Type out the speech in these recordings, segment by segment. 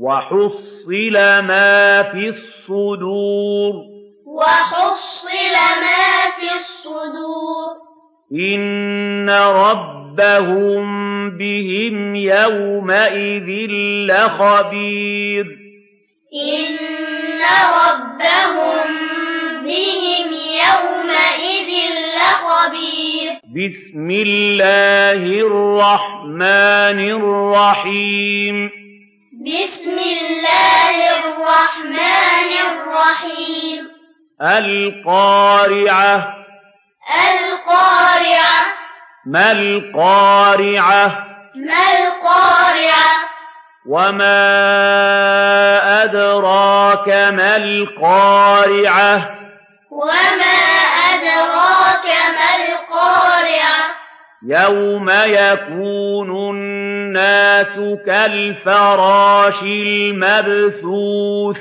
وحصل ما في الصدور وحصل ما في الصدور إن ربهم بهم يومئذ لخبير إن ربهم بهم يومئذ لخبير بسم الله الرحمن الرحيم بسم الله الرحمن الرحيم. القارعة. القارعة. ما القارعة؟ ما القارعة؟ وما أدراك ما القارعة؟ وما يَوْمَ يَكُونُ النَّاسُ كَالْفَرَاشِ الْمَبْثُوثِ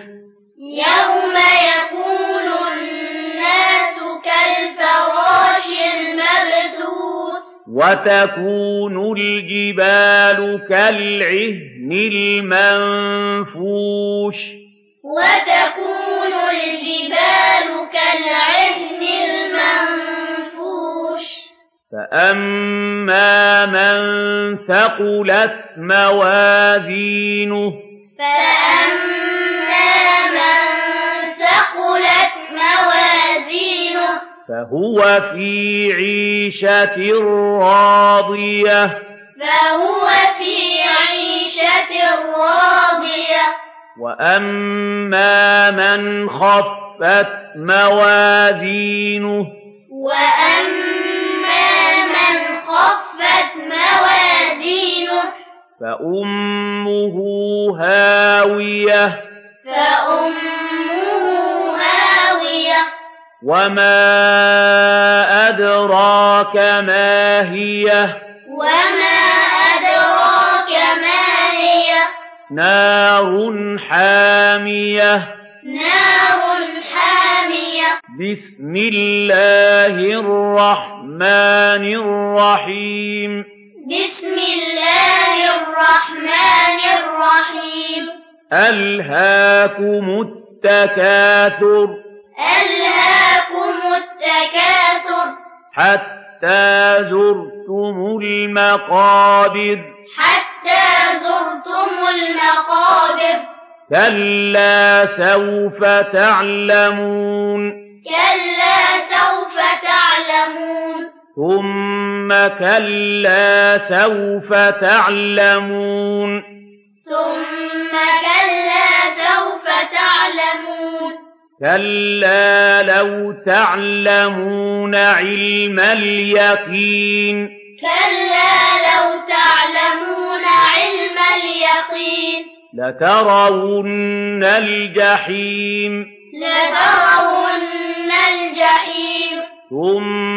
يَوْمَ يَكُونُ النَّاسُ كَالْفَرَاشِ الْمَبْثُوثِ وَتَكُونُ الْجِبَالُ كَالْعِهْنِ الْمَنفُوشِ وَتَكُونُ الْجِبَالُ فَأَمَّا مَن ثَقُلَتْ مَوَازِينُهُ فَأَمَّا مَن ثَقُلَتْ مَوَازِينُهُ فَهُوَ فِي عِيشَةٍ رَاضِيَةٍ فَهُوَ فِي عِيشَةٍ رَاضِيَةٍ وَأَمَّا مَن خَفَّتْ مَوَازِينُهُ وَأَمَّا فأمه هاوية فأمه هاوية وما أدراك ما هي وما أدراك ما هي نار حامية نار حامية بسم الله الرحمن الرحيم بسم الله الرحمن الرحيم. ألهاكم التكاثر ألهاكم التكاثر حتى زرتم المقابر حتى زرتم المقابر كلا سوف تعلمون كلا سوف تعلمون ثم ثُمَّ كَلَّا سَوْفَ تَعْلَمُونَ ثُمَّ كَلَّا سَوْفَ تَعْلَمُونَ كَلَّا لَوْ تَعْلَمُونَ عِلْمَ الْيَقِينِ كَلَّا لَوْ تَعْلَمُونَ عِلْمَ الْيَقِينِ لَتَرَوُنَّ الْجَحِيمَ لَتَرَوُنَّ الْجَحِيمَ ثُمَّ